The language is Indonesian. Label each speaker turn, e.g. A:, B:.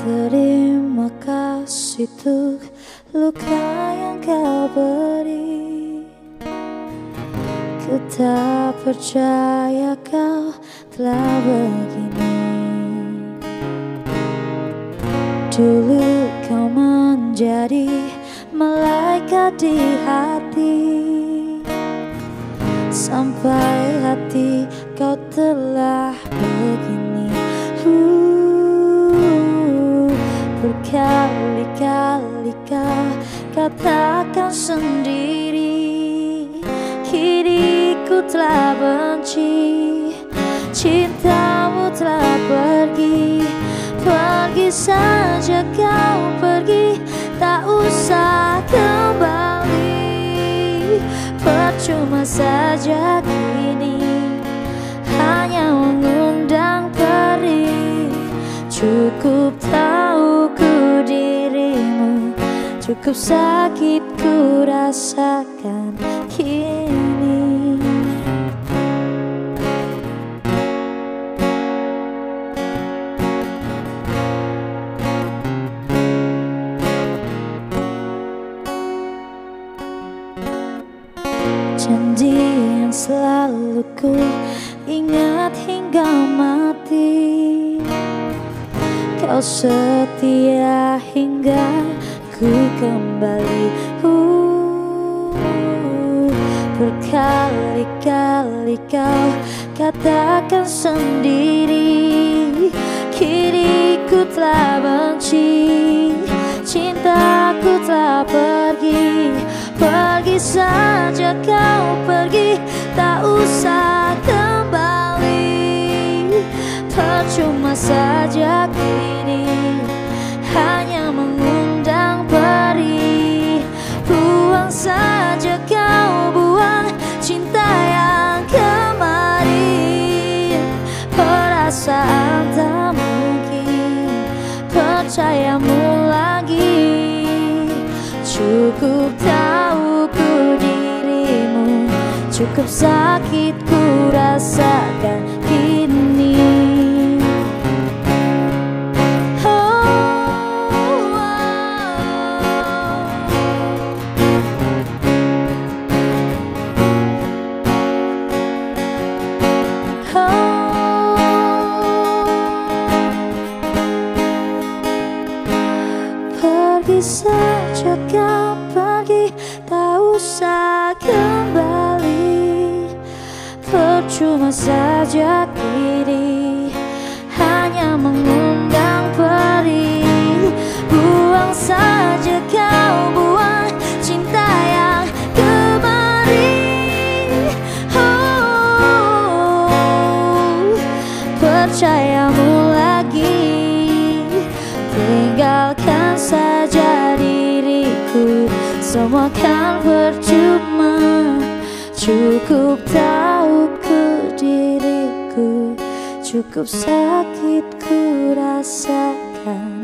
A: Terima kasih untuk luka yang kau beri. Ku tak percaya kau telah begini. Dulu kau menjadi malaikat di hati. Sampai hati kau telah kau katakan sendiri Kini ku telah benci. Cintamu telah pergi Pergi saja kau pergi. Tak usah kembali Percuma saja kini Cukup sakit ku rasakan kini. Janji yang selalu ku ingat hingga mati. Kau setia hingga ku kembali. Uh, Berkali-kali kau katakan sendiri Kini ku telah benci Cintaku telah pergi. Pergi saja kau pergi Tak usah kembali. Percuma saja kini Cukup tahu ku dirimu. Cukup sakit ku rasakan Pergi saja kau pergi Tak usah kembali. Percuma saja kini Hanya mengundang perih Buang saja kau buang Cinta yang kemarin oh, Percayamu lagi Tinggalkan saja diriku. Semua kan percuma. Cukup tahu ku diriku. Cukup sakit ku rasakan